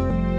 Bye.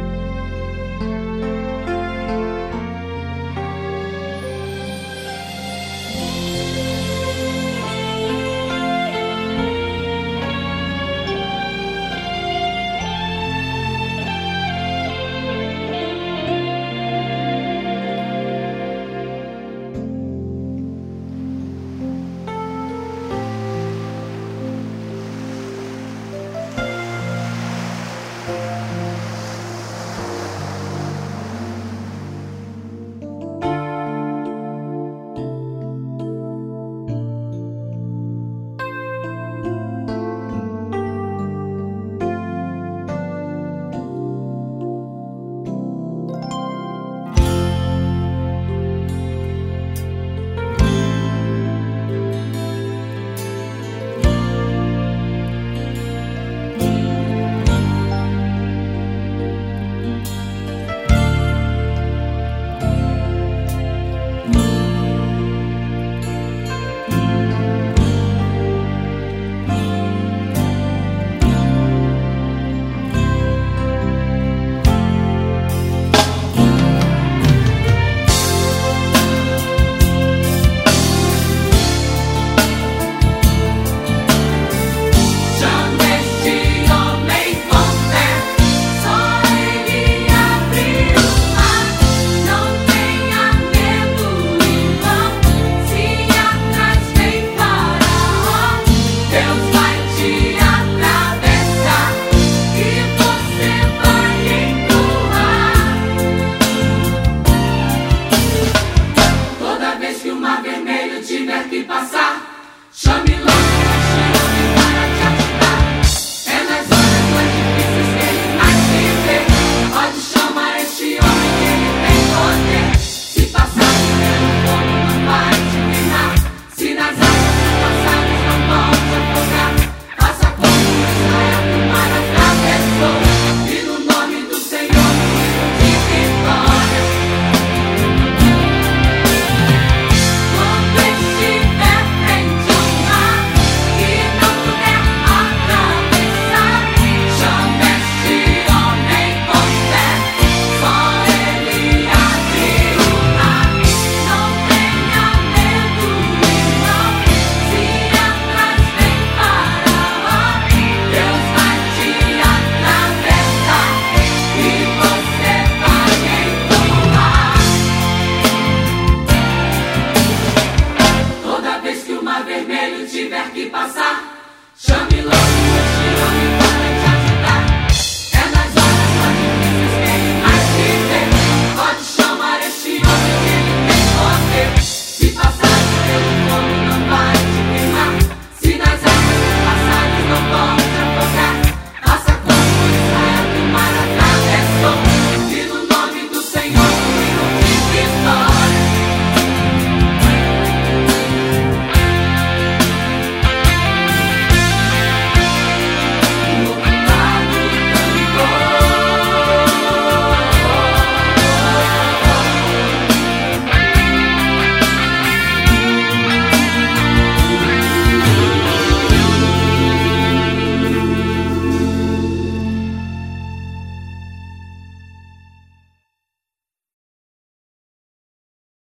tiver que passar, chame logo.